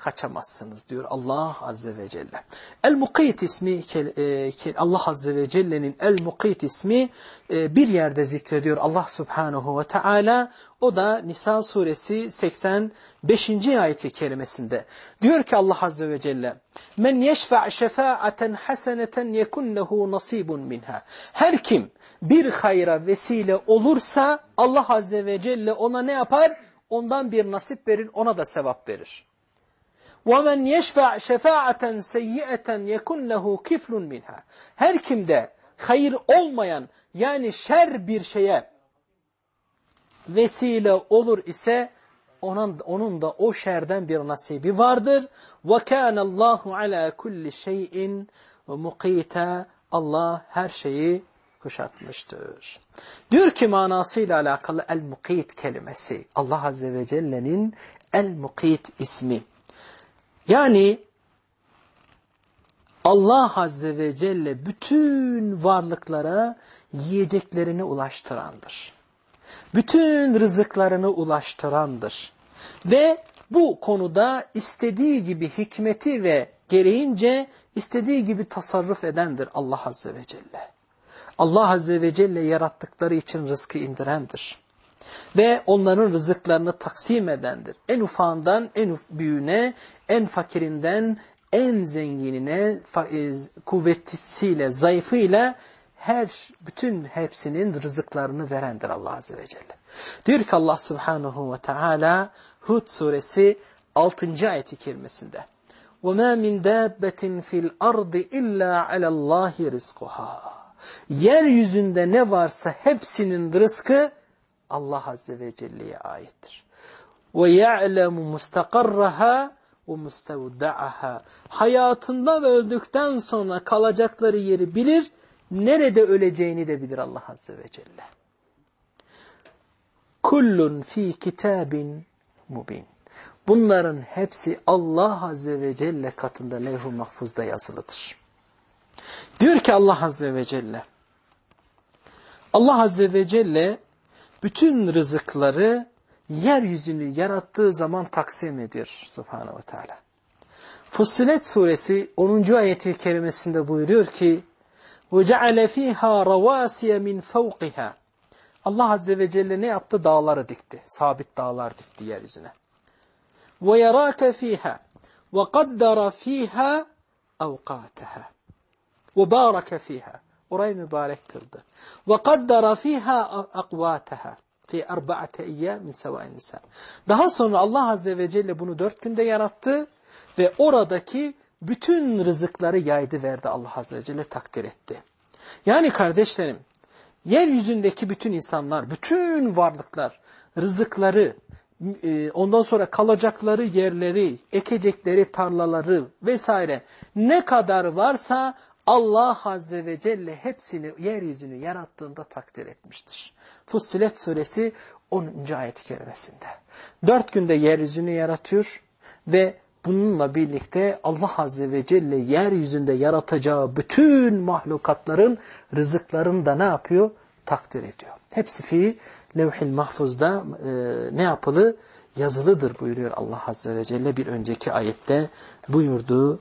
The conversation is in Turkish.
kaçamazsınız diyor Allah Azze ve Celle. El-Mukayt ismi e, Allah Azze ve Celle'nin El-Mukayt ismi e, bir yerde zikrediyor Allah Subhanahu ve Teala. O da Nisa suresi 85. ayeti kerimesinde. Diyor ki Allah Azze ve Celle Men yeşfa' şefa'aten haseneten yekun lehu nasibun minha. Her kim bir hayra vesile olursa Allah Azze ve Celle ona ne yapar? Ondan bir nasip verir, ona da sevap verir. وَمَنْ يَشْفَعْ شَفَاعَةً سَيِّئَةً يَكُنْ لَهُ كِفْلٌ مِنْهَا Her kimde hayır olmayan yani şer bir şeye vesile olur ise onun, onun da o şerden bir nasibi vardır. وَكَانَ اللّٰهُ عَلَى كُلِّ شَيْءٍ مُقِيتًا Allah her şeyi kuşatmıştır. Diyor ki manasıyla alakalı el-mukit kelimesi Allah Azze ve Celle'nin el-mukit ismi. Yani Allah Azze ve Celle bütün varlıklara yiyeceklerini ulaştırandır. Bütün rızıklarını ulaştırandır. Ve bu konuda istediği gibi hikmeti ve gereğince istediği gibi tasarruf edendir Allah Azze ve Celle. Allah Azze ve Celle yarattıkları için rızkı indirendir. Ve onların rızıklarını taksim edendir. En ufağından en büyüğüne, en fakirinden en zenginine, kuvvetlisiyle, zayıfıyla her, bütün hepsinin rızıklarını verendir Allah Azze ve Celle. Diyor ki Allah Subhanahu ve Teala Hud suresi 6. ayeti kerimesinde وَمَا مِنْ دَابَّةٍ فِي الْأَرْضِ إِلَّا عَلَى اللّٰهِ رِزْقُهَا Yeryüzünde ne varsa hepsinin rızkı Allah Azze ve Celle'ye aittir. وَيَعْلَمُ مُسْتَقَرَّهَا وَمُسْتَوْدَعَهَا Hayatında ve öldükten sonra kalacakları yeri bilir, nerede öleceğini de bilir Allah Azze ve Celle. Kullun fi kitabin mubin. Bunların hepsi Allah Azze ve Celle katında levh-u mahfuzda yazılıdır. Diyor ki Allah Azze ve Celle, Allah Azze ve Celle bütün rızıkları yeryüzünü yarattığı zaman taksim ediyor Subhanahu ve Teala. Fussilet suresi 10. ayeti kerimesinde buyuruyor ki وَجَعَلَ ف۪يهَا رَوَاسِيَ مِنْ فَوْقِهَا Allah Azze ve Celle ne yaptı? Dağları dikti. Sabit dağlar dikti yeryüzüne. وَيَرَاكَ ف۪يهَا وَقَدَّرَ ف۪يهَا اَوْقَاتَهَا وَبَارَكَ ف۪يهَا Orayı mübarek kıldı. وَقَدَّرَ ف۪يهَا اَقْوَاتَهَا fi arba'ate min sevâin nisa. Daha sonra Allah Azze ve Celle bunu dört günde yarattı ve oradaki bütün rızıkları yaydı verdi Allah Azze ve Celle takdir etti. Yani kardeşlerim, yeryüzündeki bütün insanlar, bütün varlıklar, rızıkları, e, ondan sonra kalacakları yerleri, ekecekleri tarlaları vesaire ne kadar varsa Allah Azze ve Celle hepsini yeryüzünü yarattığında takdir etmiştir. Fussilet suresi 10. ayet-i kerimesinde. Dört günde yeryüzünü yaratıyor ve bununla birlikte Allah Azze ve Celle yeryüzünde yaratacağı bütün mahlukatların rızıklarını da ne yapıyor? Takdir ediyor. Hepsi fi levh-i mahfuzda e, ne yapılı? Yazılıdır buyuruyor Allah Azze ve Celle bir önceki ayette buyurduğu